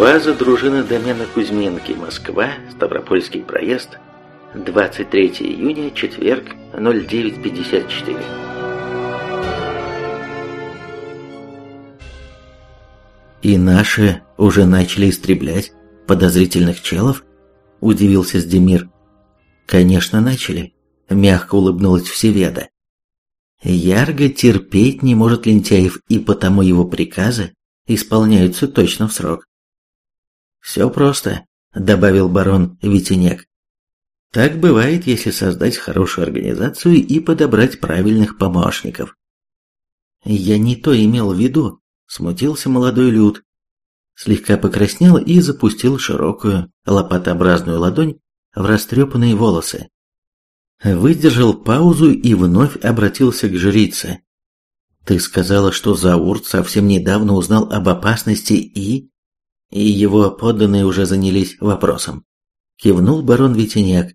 База дружины домена Кузьминки, Москва, Ставропольский проезд, 23 июня, четверг, 09.54. «И наши уже начали истреблять подозрительных челов?» – удивился Сдемир. «Конечно, начали», – мягко улыбнулась Всеведа. Ярго терпеть не может лентяев, и потому его приказы исполняются точно в срок. «Все просто», – добавил барон Витинек. «Так бывает, если создать хорошую организацию и подобрать правильных помощников». «Я не то имел в виду», – смутился молодой люд. Слегка покраснел и запустил широкую, лопатообразную ладонь в растрепанные волосы. Выдержал паузу и вновь обратился к жрице. «Ты сказала, что Заурт совсем недавно узнал об опасности и...» и его подданные уже занялись вопросом. Кивнул барон Витиняк.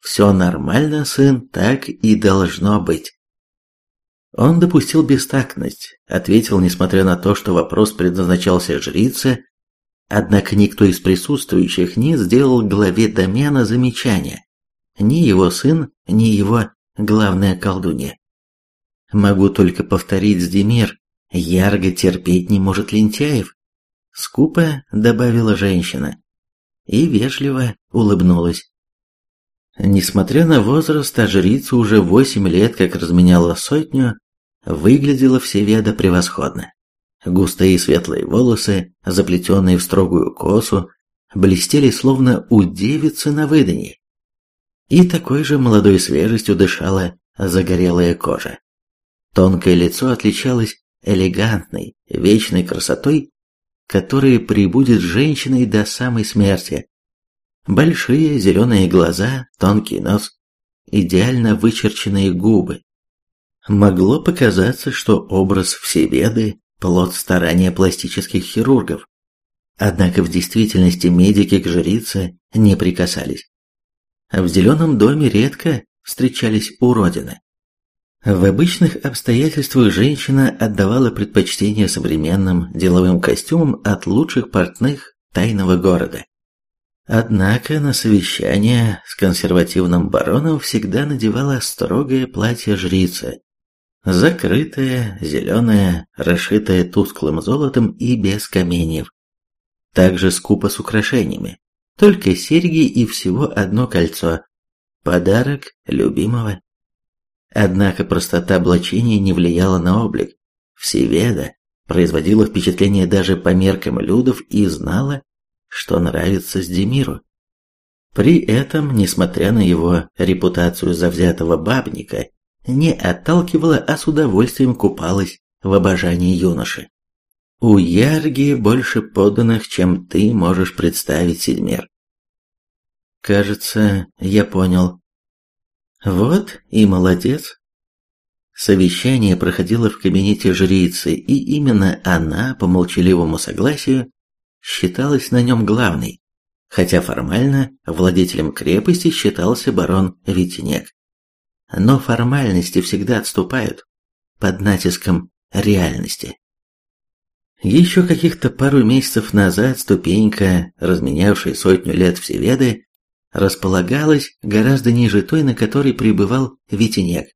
«Все нормально, сын, так и должно быть». Он допустил бестактность, ответил, несмотря на то, что вопрос предназначался жрице, однако никто из присутствующих не сделал главе домена замечания. Ни его сын, ни его главная колдунья. Могу только повторить Сдемир, Ярго терпеть не может лентяев. Скупо добавила женщина и вежливо улыбнулась. Несмотря на возраст, а жрица уже восемь лет как разменяла сотню, выглядела Всеведа превосходно. Густые светлые волосы, заплетенные в строгую косу, блестели словно у девицы на выданье. И такой же молодой свежестью дышала загорелая кожа. Тонкое лицо отличалось элегантной, вечной красотой которые прибудет женщиной до самой смерти. Большие зеленые глаза, тонкий нос, идеально вычерченные губы. Могло показаться, что образ Всеведы – плод старания пластических хирургов. Однако в действительности медики к жрице не прикасались. В зеленом доме редко встречались уродины. В обычных обстоятельствах женщина отдавала предпочтение современным деловым костюмам от лучших портных тайного города. Однако на совещание с консервативным бароном всегда надевала строгое платье жрицы, закрытое, зеленое, расшитое тусклым золотом и без каменьев. Также скупо с украшениями, только серьги и всего одно кольцо, подарок любимого Однако простота облачения не влияла на облик. Всеведа производила впечатление даже по меркам людов и знала, что нравится Сдемиру. При этом, несмотря на его репутацию завзятого бабника, не отталкивала, а с удовольствием купалась в обожании юноши. У Ярги больше подданных, чем ты можешь представить, Седмер. Кажется, я понял, вот и молодец. Совещание проходило в кабинете жрицы, и именно она, по молчаливому согласию, считалась на нем главной, хотя формально владетелем крепости считался барон Витинек. Но формальности всегда отступают под натиском реальности. Еще каких-то пару месяцев назад ступенька, разменявшая сотню лет Всеведы, располагалась гораздо ниже той, на которой пребывал Витинек.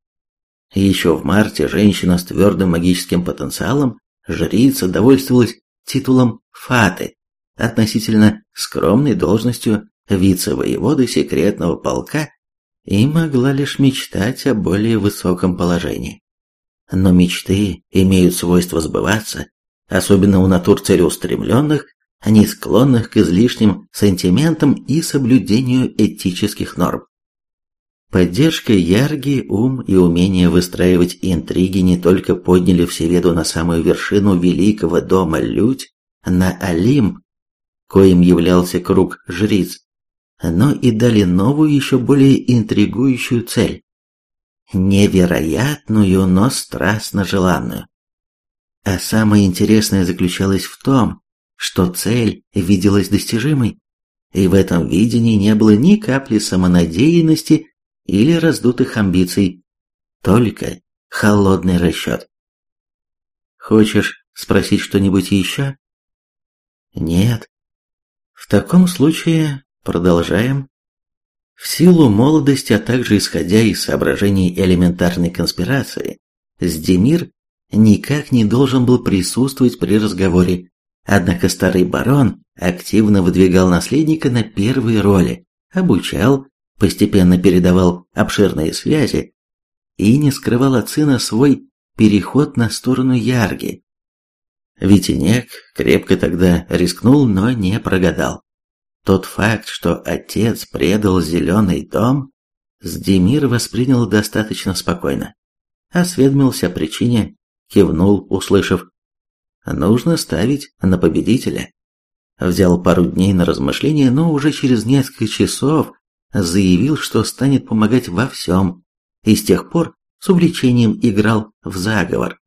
Еще в марте женщина с твердым магическим потенциалом, жрица, довольствовалась титулом Фаты, относительно скромной должностью вице-воеводы секретного полка и могла лишь мечтать о более высоком положении. Но мечты имеют свойство сбываться, особенно у натур целеустремленных не склонных к излишним сантиментам и соблюдению этических норм. Поддержка Ярги, ум и умение выстраивать интриги не только подняли Всеведу на самую вершину великого дома Людь, на Олимп, коим являлся круг жриц, но и дали новую, еще более интригующую цель. Невероятную, но страстно желанную. А самое интересное заключалось в том, что цель виделась достижимой, и в этом видении не было ни капли самонадеянности или раздутых амбиций, только холодный расчет. «Хочешь спросить что-нибудь еще?» «Нет, В таком случае продолжаем. В силу молодости, а также исходя из соображений элементарной конспирации, Сдемир никак не должен был присутствовать при разговоре, однако старый барон активно выдвигал наследника на первые роли, обучал, постепенно передавал обширные связи и не скрывал от сына свой переход на сторону Ярги. Витинек крепко тогда рискнул, но не прогадал. Тот факт, что отец предал зеленый дом, Сдемир воспринял достаточно спокойно. Осведомился о причине, кивнул, услышав «Нужно ставить на победителя». Взял пару дней на размышление, но уже через несколько часов заявил, что станет помогать во всем, и с тех пор с увлечением играл в заговор.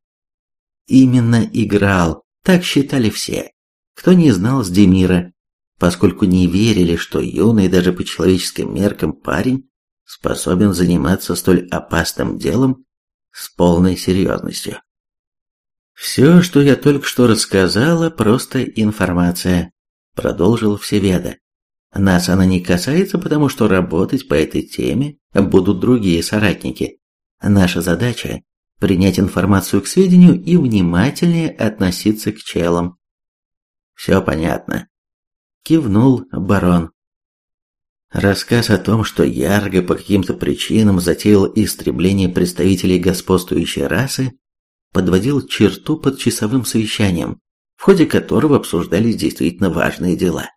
Именно играл, так считали все, кто не знал Сдемира, поскольку не верили, что юный даже по человеческим меркам парень способен заниматься столь опасным делом с полной серьезностью. «Все, что я только что рассказала, просто информация», — продолжил Всеведа. «Нас она не касается, потому что работать по этой теме будут другие соратники. Наша задача — принять информацию к сведению и внимательнее относиться к челам». «Все понятно», — кивнул барон. Рассказ о том, что Ярго по каким-то причинам затеял истребление представителей господствующей расы, подводил черту под часовым совещанием, в ходе которого обсуждались действительно важные дела.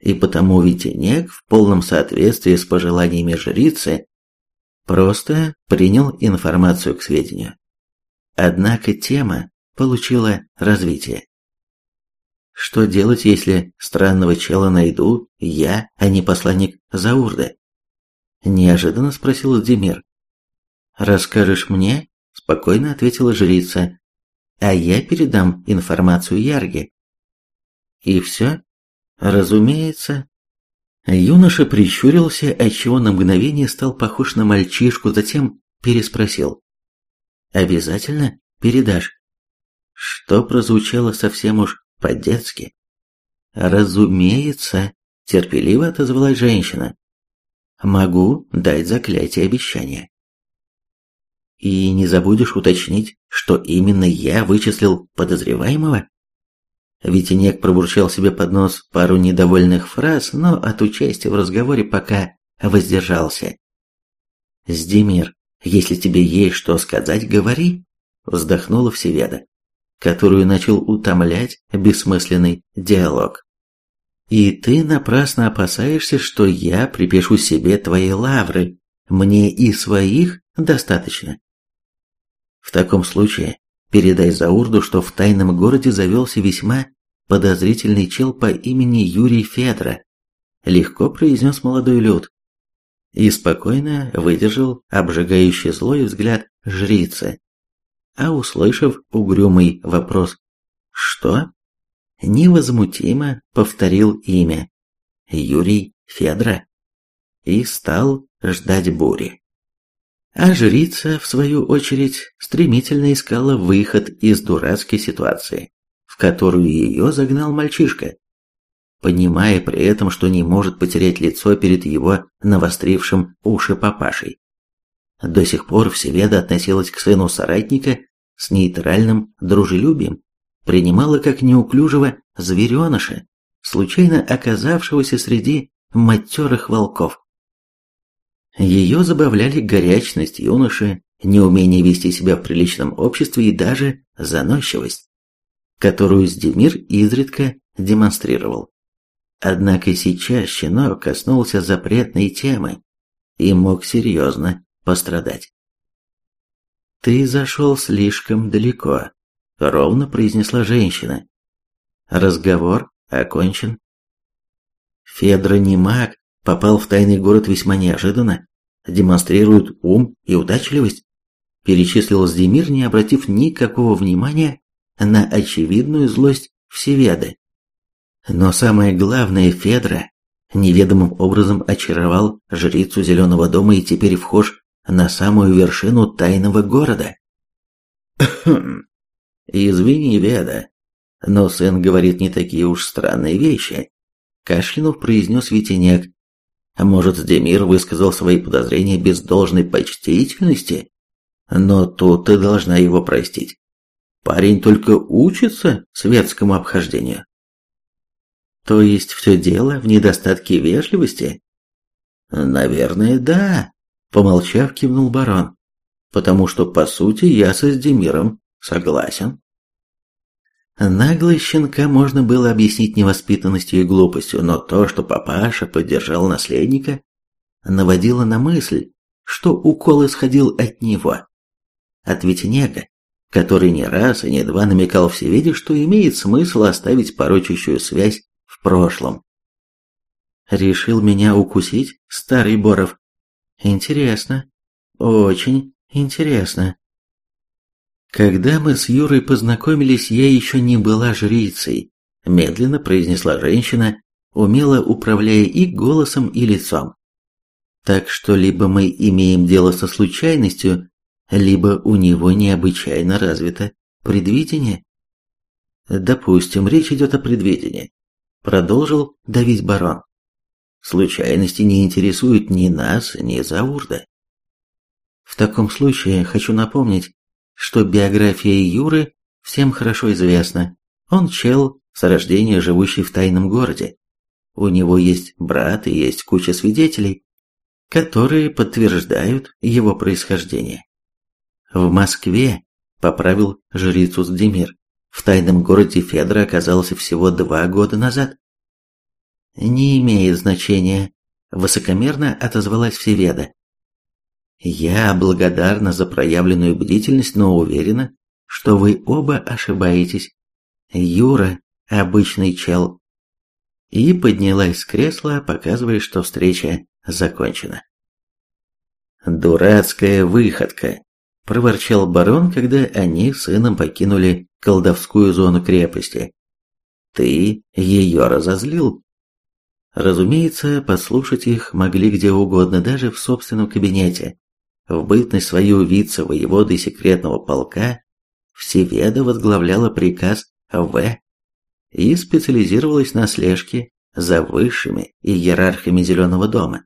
И потому Витинек в полном соответствии с пожеланиями жрицы просто принял информацию к сведению. Однако тема получила развитие. Что делать, если странного чела найду я, а не посланник Заурда? Неожиданно спросил Демир. Расскажешь мне? Спокойно ответила жрица. А я передам информацию Ярге. И все? Разумеется. Юноша прищурился, отчего на мгновение стал похож на мальчишку, затем переспросил. «Обязательно передашь?» Что прозвучало совсем уж по-детски. «Разумеется», – терпеливо отозвалась женщина. «Могу дать заклятие обещания». «И не забудешь уточнить, что именно я вычислил подозреваемого?» Витинек пробурчал себе под нос пару недовольных фраз, но от участия в разговоре пока воздержался. «Сдемир, если тебе есть что сказать, говори», – вздохнула Всеведа которую начал утомлять бессмысленный диалог. И ты напрасно опасаешься, что я припишу себе твои лавры. Мне и своих достаточно. В таком случае передай Заурду, что в тайном городе завелся весьма подозрительный чел по имени Юрий Федра. Легко произнес молодой люд. И спокойно выдержал обжигающий злой взгляд жрицы а услышав угрюмый вопрос «Что?», невозмутимо повторил имя Юрий Федра и стал ждать бури. А жрица, в свою очередь, стремительно искала выход из дурацкой ситуации, в которую ее загнал мальчишка, понимая при этом, что не может потерять лицо перед его навострившим уши папашей. До сих пор Всеведа относилась к сыну соратника с нейтральным дружелюбием, принимала как неуклюжего звереныша, случайно оказавшегося среди матерых волков. Ее забавляли горячность юноши, неумение вести себя в приличном обществе и даже заносчивость, которую Сдемир изредка демонстрировал. Однако сейчас щенок коснулся запретной темы и мог серьезно пострадать. «Ты зашел слишком далеко», — ровно произнесла женщина. «Разговор окончен». Федра не маг, попал в тайный город весьма неожиданно, демонстрирует ум и удачливость, перечислил Сдемир, не обратив никакого внимания на очевидную злость Всеведы. Но самое главное, Федра неведомым образом очаровал жрицу Зеленого дома и теперь вхож на самую вершину тайного города. Извини, Веда, но сын говорит не такие уж странные вещи. кашлянув произнес Витинек. Может, Демир высказал свои подозрения без должной почтительности? Но тут ты должна его простить. Парень только учится светскому обхождению. То есть все дело в недостатке вежливости? Наверное, да, помолчав, кивнул барон. Потому что, по сути, я со Сдемиром согласен. Наглость щенка можно было объяснить невоспитанностью и глупостью, но то, что папаша поддержал наследника, наводило на мысль, что укол исходил от него. От Витинега, который не раз и не два намекал всеведе, что имеет смысл оставить порочащую связь в прошлом. Решил меня укусить, старый Боров? Интересно, очень интересно. «Когда мы с Юрой познакомились, я еще не была жрицей», медленно произнесла женщина, умело управляя и голосом, и лицом. Так что либо мы имеем дело со случайностью, либо у него необычайно развито предвидение. Допустим, речь идет о предвидении. Продолжил давить барон. Случайности не интересуют ни нас, ни Заурда. В таком случае хочу напомнить, что биография Юры всем хорошо известна. Он чел с рождения живущий в тайном городе. У него есть брат и есть куча свидетелей, которые подтверждают его происхождение. В Москве, поправил жрицу Сдемир, в тайном городе Федора оказался всего два года назад. Не имеет значения, высокомерно отозвалась Всеведа. Я благодарна за проявленную бдительность, но уверена, что вы оба ошибаетесь. Юра – обычный чел. И поднялась с кресла, показывая, что встреча закончена. «Дурацкая выходка», – проворчал барон, когда они с сыном покинули колдовскую зону крепости. «Ты ее разозлил?» Разумеется, послушать их могли где угодно, даже в собственном кабинете. В бытность свою вице-воеводы секретного полка Всеведа возглавляла приказ В и специализировалась на слежке за высшими иерархами Зеленого дома.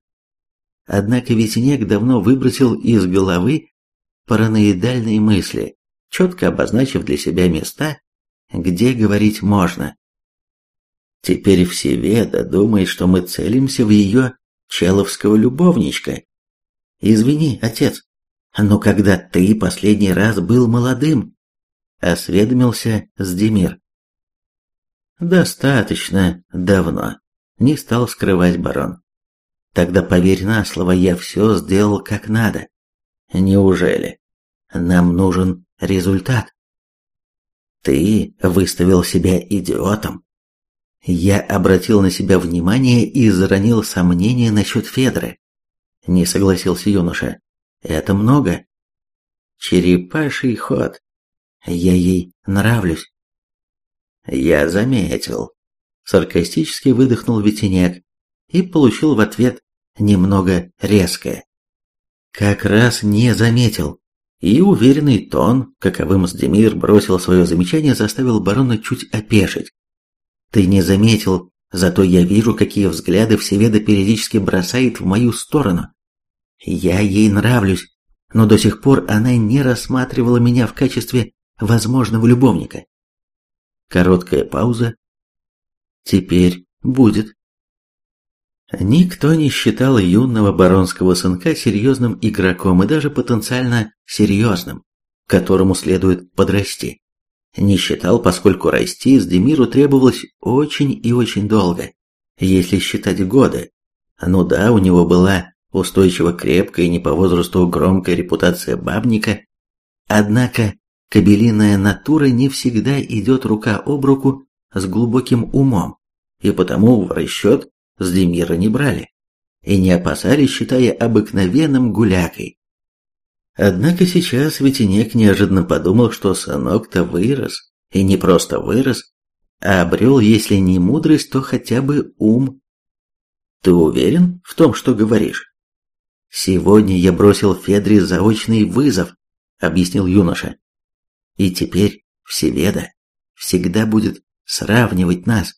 Однако Витинек давно выбросил из головы параноидальные мысли, четко обозначив для себя места, где говорить можно. Теперь Всеведа думает, что мы целимся в ее человского любовничка, Извини, отец, но когда ты последний раз был молодым? Осведомился Сдемир. Достаточно давно. Не стал скрывать барон. Тогда поверь на слово, я все сделал как надо. Неужели? Нам нужен результат. Ты выставил себя идиотом. Я обратил на себя внимание и заронил сомнения насчет Федры. Не согласился юноша. Это много. Черепаший ход. Я ей нравлюсь. Я заметил. Саркастически выдохнул Ветенек и получил в ответ немного резкое. Как раз не заметил. И уверенный тон, каковым Сдемир бросил свое замечание, заставил барона чуть опешить. Ты не заметил, зато я вижу, какие взгляды Всеведа периодически бросает в мою сторону. Я ей нравлюсь, но до сих пор она не рассматривала меня в качестве возможного любовника. Короткая пауза. Теперь будет. Никто не считал юного баронского сынка серьезным игроком и даже потенциально серьезным, которому следует подрасти. Не считал, поскольку расти с Демиру требовалось очень и очень долго, если считать годы. Ну да, у него была устойчиво крепкая и не по возрасту громкая репутация бабника, однако кабелиная натура не всегда идет рука об руку с глубоким умом, и потому в расчет с Демира не брали и не опасались, считая обыкновенным гулякой. Однако сейчас Ветенек неожиданно подумал, что сынок-то вырос, и не просто вырос, а обрел, если не мудрость, то хотя бы ум. Ты уверен в том, что говоришь? «Сегодня я бросил Федре заочный вызов», — объяснил юноша. «И теперь Всеведа всегда будет сравнивать нас».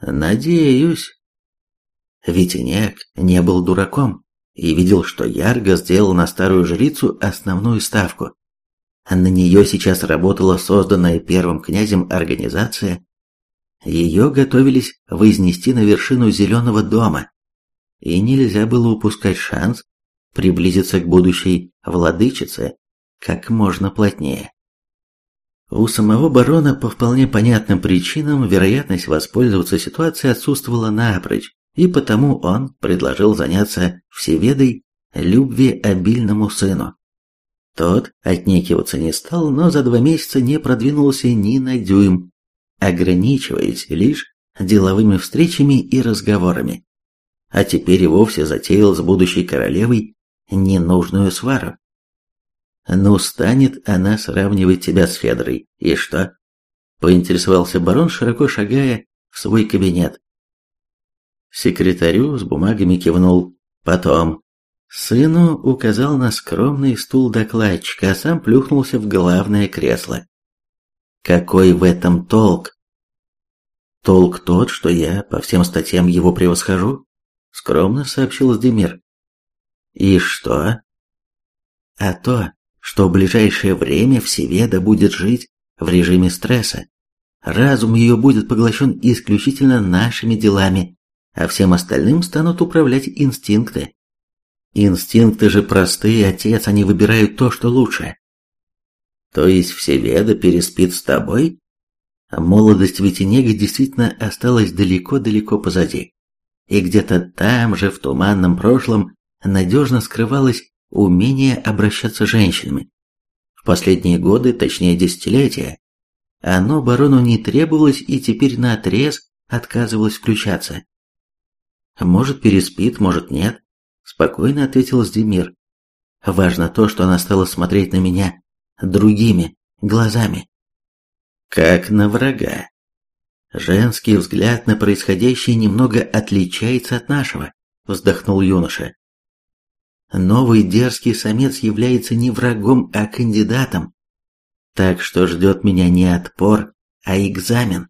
Надеюсь. Витинек не был дураком и видел, что Ярго сделал на старую жрицу основную ставку. На нее сейчас работала созданная первым князем организация. Ее готовились вознести на вершину Зеленого дома, и нельзя было упускать шанс приблизиться к будущей владычице как можно плотнее. У самого барона по вполне понятным причинам вероятность воспользоваться ситуацией отсутствовала напрочь, и потому он предложил заняться всеведой любви обильному сыну. Тот отнекиваться не стал, но за два месяца не продвинулся ни на дюйм, ограничиваясь лишь деловыми встречами и разговорами. А теперь и вовсе затеял с будущей королевой ненужную свару. Ну, станет она сравнивать тебя с Федорой, и что? Поинтересовался барон, широко шагая в свой кабинет. Секретарю с бумагами кивнул. Потом. Сыну указал на скромный стул докладчика, а сам плюхнулся в главное кресло. Какой в этом толк? Толк тот, что я по всем статьям его превосхожу, скромно сообщил Сдемир. И что? А то, что в ближайшее время Всеведа будет жить в режиме стресса. Разум ее будет поглощен исключительно нашими делами, а всем остальным станут управлять инстинкты. Инстинкты же простые, отец, они выбирают то, что лучше. То есть Всеведа переспит с тобой? Молодость Витинега действительно осталась далеко-далеко позади. И где-то там же, в туманном прошлом, надежно скрывалась умение обращаться с женщинами. В последние годы, точнее десятилетия, оно барону не требовалось и теперь наотрез отказывалось включаться. Может, переспит, может, нет, спокойно ответил Сдемир. Важно то, что она стала смотреть на меня другими глазами. Как на врага. Женский взгляд на происходящее немного отличается от нашего, вздохнул юноша. Новый дерзкий самец является не врагом, а кандидатом. Так что ждет меня не отпор, а экзамен.